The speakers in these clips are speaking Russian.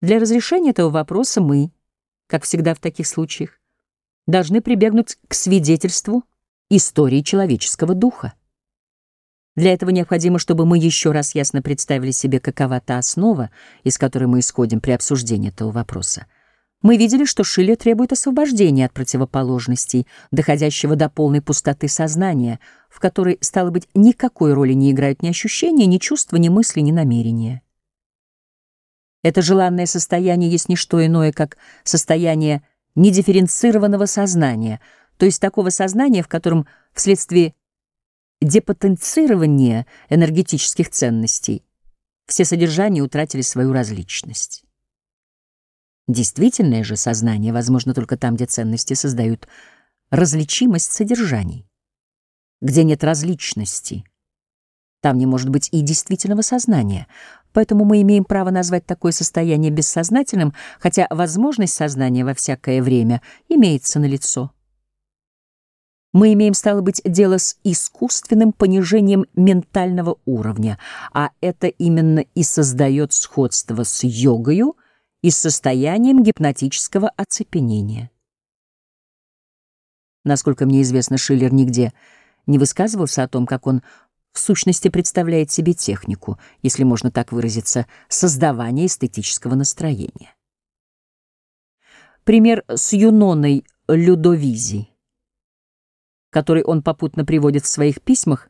Для разрешения этого вопроса мы, как всегда в таких случаях, должны прибегнуть к свидетельству истории человеческого духа. Для этого необходимо, чтобы мы еще раз ясно представили себе, какова та основа, из которой мы исходим при обсуждении этого вопроса. Мы видели, что Шиллер требует освобождения от противоположностей, доходящего до полной пустоты сознания, в которой, стало быть, никакой роли не играют ни ощущения, ни чувства, ни мысли, ни намерения. Это желанное состояние есть не что иное, как состояние недифференцированного сознания, то есть такого сознания, в котором вследствие депотенцирования энергетических ценностей все содержания утратили свою различность. Действительное же сознание возможно только там, где ценности создают различимость содержаний. Где нет различности, там не может быть и действительного сознания, поэтому мы имеем право назвать такое состояние бессознательным, хотя возможность сознания во всякое время имеется налицо. Мы имеем, стало быть, дело с искусственным понижением ментального уровня, а это именно и создает сходство с йогою — и с состоянием гипнотического оцепенения. Насколько мне известно, Шиллер нигде не высказывался о том, как он в сущности представляет себе технику, если можно так выразиться, создавания эстетического настроения. Пример с Юноной Людовизи, который он попутно приводит в своих письмах,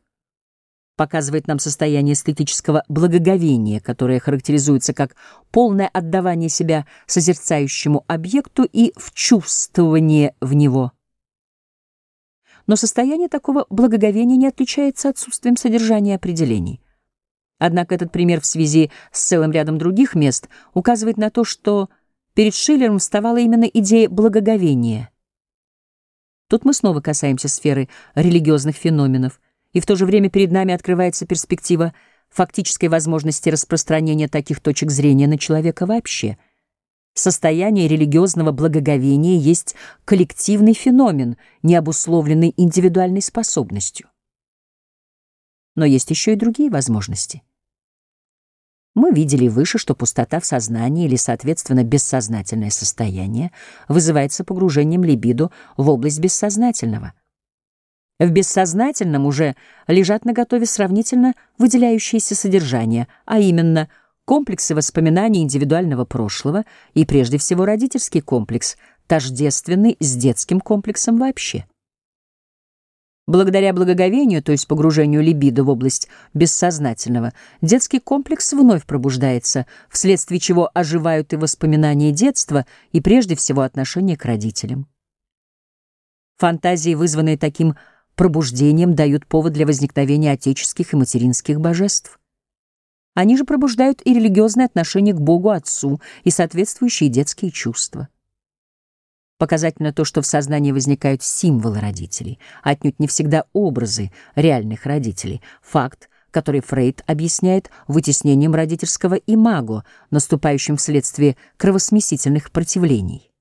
показывает нам состояние эстетического благоговения, которое характеризуется как полное отдавание себя созерцающему объекту и вчувствование в него. Но состояние такого благоговения не отличается отсутствием содержания определений. Однако этот пример в связи с целым рядом других мест указывает на то, что перед Шиллером вставала именно идея благоговения. Тут мы снова касаемся сферы религиозных феноменов — и в то же время перед нами открывается перспектива фактической возможности распространения таких точек зрения на человека вообще. Состояние религиозного благоговения есть коллективный феномен, не обусловленный индивидуальной способностью. Но есть еще и другие возможности. Мы видели выше, что пустота в сознании или, соответственно, бессознательное состояние вызывается погружением либидо в область бессознательного — в бессознательном уже лежат наготове сравнительно выделяющиеся содержания, а именно комплексы воспоминаний индивидуального прошлого и прежде всего родительский комплекс, тождественный с детским комплексом вообще. Благодаря благоговению, то есть погружению либидо в область бессознательного, детский комплекс вновь пробуждается, вследствие чего оживают и воспоминания детства, и прежде всего отношения к родителям. Фантазии, вызванные таким пробуждением дают повод для возникновения отеческих и материнских божеств. Они же пробуждают и религиозное отношение к Богу Отцу и соответствующие детские чувства. Показательно то, что в сознании возникают символы родителей, отнюдь не всегда образы реальных родителей, факт, который Фрейд объясняет вытеснением родительского имаго, наступающим вследствие кровосмесительных противлений.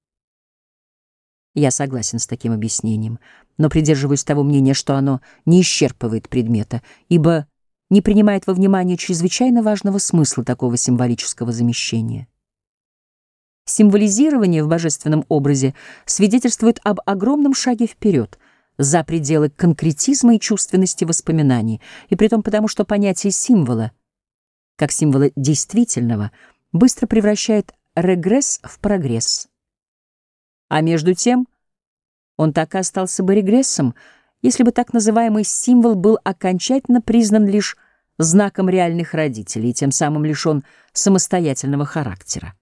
Я согласен с таким объяснением, но придерживаюсь того мнения, что оно не исчерпывает предмета, ибо не принимает во внимание чрезвычайно важного смысла такого символического замещения. Символизирование в божественном образе свидетельствует об огромном шаге вперед, за пределы конкретизма и чувственности воспоминаний, и при том потому, что понятие символа, как символа действительного, быстро превращает регресс в прогресс. А между тем он так и остался бы регрессом, если бы так называемый символ был окончательно признан лишь знаком реальных родителей и тем самым лишен самостоятельного характера.